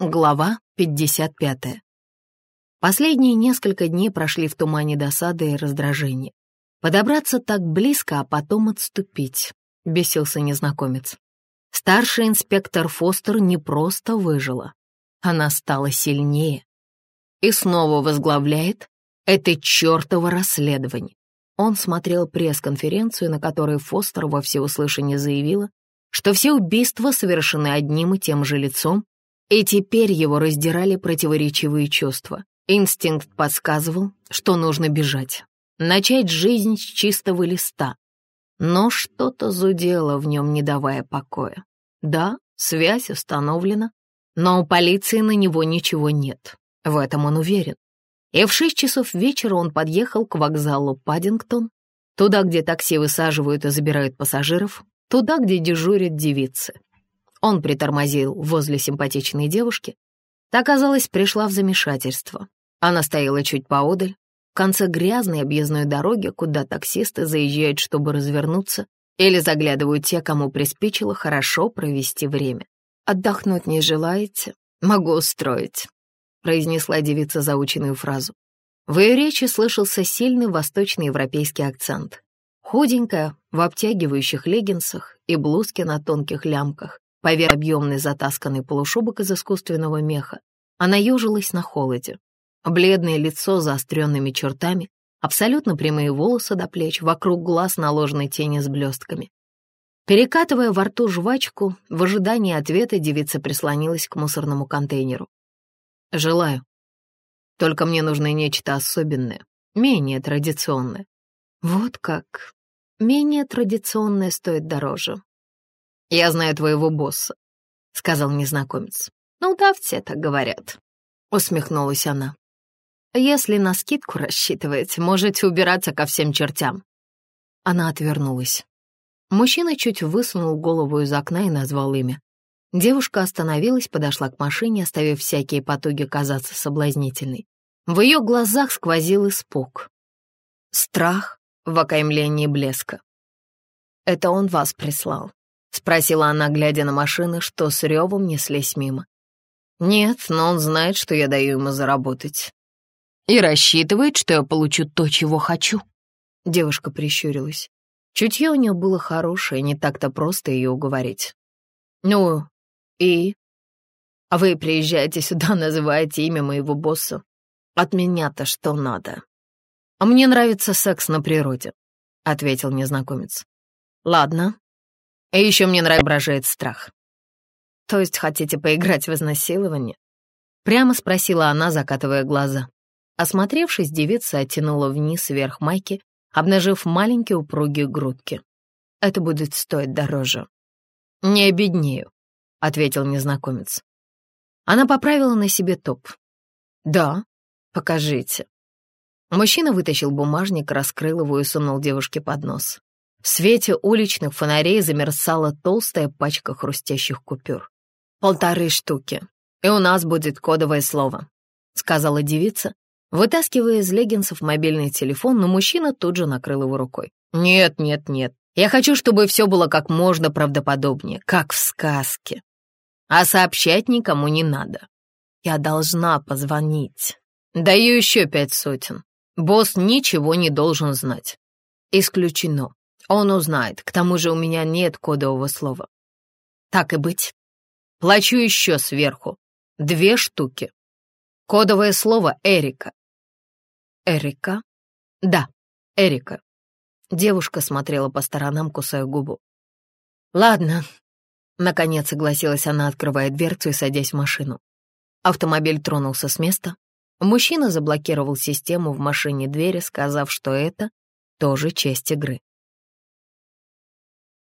Глава 55. Последние несколько дней прошли в тумане досады и раздражения. Подобраться так близко, а потом отступить, бесился незнакомец. Старший инспектор Фостер не просто выжила, она стала сильнее. И снова возглавляет это чертово расследование. Он смотрел пресс-конференцию, на которой Фостер во всеуслышание заявила, что все убийства совершены одним и тем же лицом, и теперь его раздирали противоречивые чувства. Инстинкт подсказывал, что нужно бежать, начать жизнь с чистого листа. Но что-то зудело в нем, не давая покоя. Да, связь установлена, но у полиции на него ничего нет. В этом он уверен. И в шесть часов вечера он подъехал к вокзалу Паддингтон, туда, где такси высаживают и забирают пассажиров, туда, где дежурят девицы. Он притормозил возле симпатичной девушки. Та, казалось, пришла в замешательство. Она стояла чуть поодаль, в конце грязной объездной дороги, куда таксисты заезжают, чтобы развернуться, или заглядывают те, кому приспичило хорошо провести время. «Отдохнуть не желаете? Могу устроить», — произнесла девица заученную фразу. В ее речи слышался сильный восточноевропейский акцент. Худенькая, в обтягивающих леггинсах и блузке на тонких лямках, Поверх объемный затасканный полушубок из искусственного меха, она южилась на холоде. Бледное лицо с заостренными чертами, абсолютно прямые волосы до плеч, вокруг глаз наложены тени с блестками. Перекатывая во рту жвачку, в ожидании ответа девица прислонилась к мусорному контейнеру. «Желаю. Только мне нужно нечто особенное, менее традиционное». «Вот как. Менее традиционное стоит дороже. «Я знаю твоего босса», — сказал незнакомец. «Ну да, все так говорят», — усмехнулась она. «Если на скидку рассчитываете, можете убираться ко всем чертям». Она отвернулась. Мужчина чуть высунул голову из окна и назвал имя. Девушка остановилась, подошла к машине, оставив всякие потуги казаться соблазнительной. В ее глазах сквозил испуг. Страх в окаймлении блеска. «Это он вас прислал», — спросила она, глядя на машины, что с ревом неслись мимо. «Нет, но он знает, что я даю ему заработать. И рассчитывает, что я получу то, чего хочу». Девушка прищурилась. Чутье у нее было хорошее, не так-то просто ее уговорить. «Ну, и? А вы приезжаете сюда, называете имя моего босса. От меня-то что надо?» «А мне нравится секс на природе», — ответил незнакомец. «Ладно, и еще мне нравится страх. То есть хотите поиграть в изнасилование? Прямо спросила она, закатывая глаза. Осмотревшись, девица оттянула вниз вверх майки, обнажив маленькие упругие грудки. Это будет стоить дороже. «Не обеднею», — ответил незнакомец. Она поправила на себе топ. «Да, покажите». Мужчина вытащил бумажник, раскрыл его и сунул девушке под нос. В свете уличных фонарей замерцала толстая пачка хрустящих купюр. «Полторы штуки, и у нас будет кодовое слово», — сказала девица, вытаскивая из леггинсов мобильный телефон, но мужчина тут же накрыл его рукой. «Нет, нет, нет. Я хочу, чтобы все было как можно правдоподобнее, как в сказке. А сообщать никому не надо. Я должна позвонить. Даю еще пять сотен. Босс ничего не должен знать. Исключено. Он узнает, к тому же у меня нет кодового слова. Так и быть. Плачу еще сверху. Две штуки. Кодовое слово Эрика. Эрика? Да, Эрика. Девушка смотрела по сторонам, кусая губу. Ладно. Наконец согласилась она, открывая дверцу и садясь в машину. Автомобиль тронулся с места. Мужчина заблокировал систему в машине двери, сказав, что это тоже часть игры.